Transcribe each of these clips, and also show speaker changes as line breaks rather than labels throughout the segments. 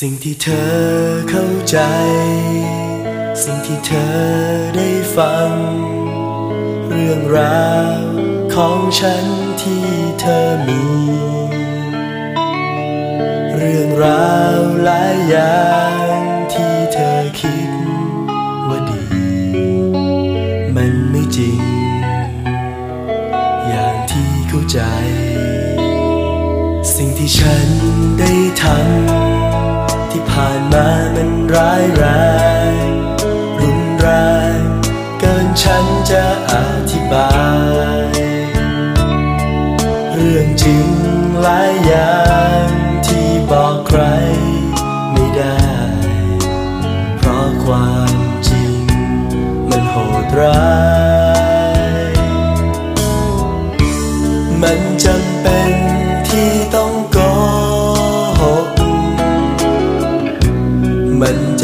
สิ่งที่เธอเข้าใจ สิ่งที่เธอได้ฟัง เรื่องราวของฉันที่เธอมี เรื่องราวหลายอย่างที่เธอคิดว่าดี มันไม่จริง อย่างที่เข้าใจ สิ่งที่ฉันได้ทำ ร้ายแรงรุนแรงเกินฉันจะอธิบาย เรื่องจริงหลายอย่างที่บอกใครไม่ได้ เพราะความจริงมันโหดร้าย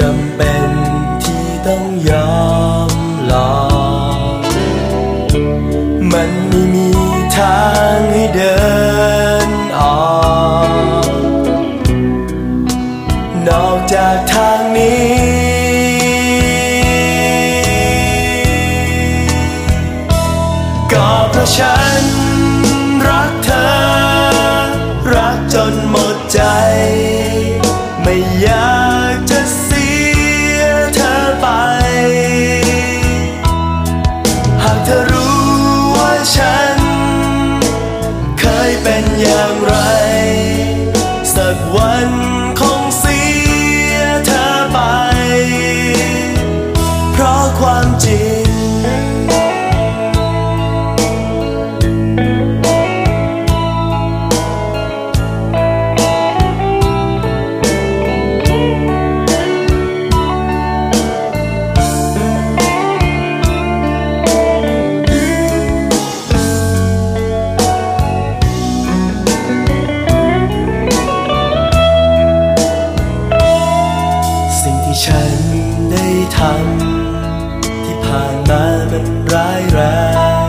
จำเป็นที่ต้องยอมลอกมันไม่มีทางให้เดินออกนอกจากทางนี้ก็เพราะฉันรักเธอ รักจนหมดใจ ไม่อยาก รา ร้ายแร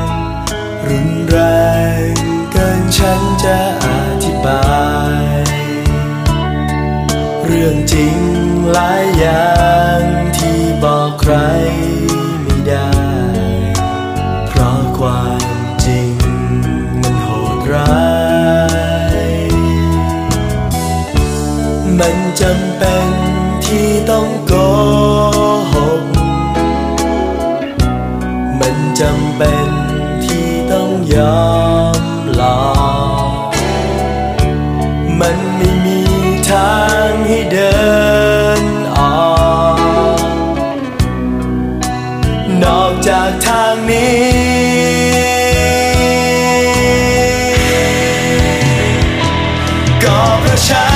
ง รุนแรงเกินฉันจะอธิบาย เรื่องจริงหลายอย่างที่บอกใครไม่ได้ เพราะความจริงมันโหดร้าย มันจำเป็นที่ต้องโก จำเป็นที่ต้องยอมลอกมันไม่มีทางให้เดินออกนอกจากทางนี้ก็เพราะฉัน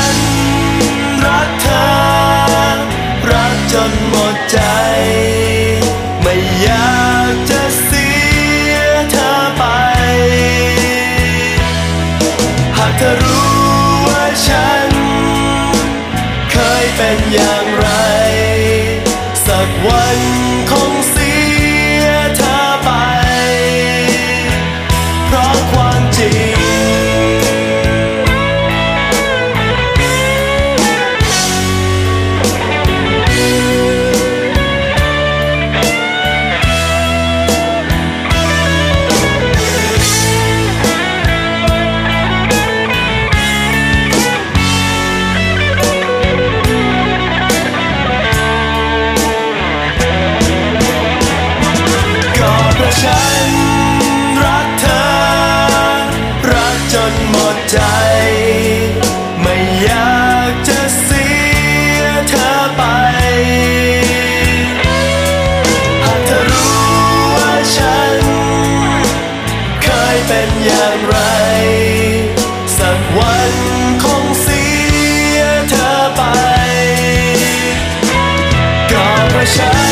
เป็นอย่างไร สักวัน นหมดใจ ไม่อยากจะเสียเธอไป หากเธอรู้ว่าฉัน เคยเป็นอย่างไร สักวันคงเสียเธอไป ก็เพราะฉัน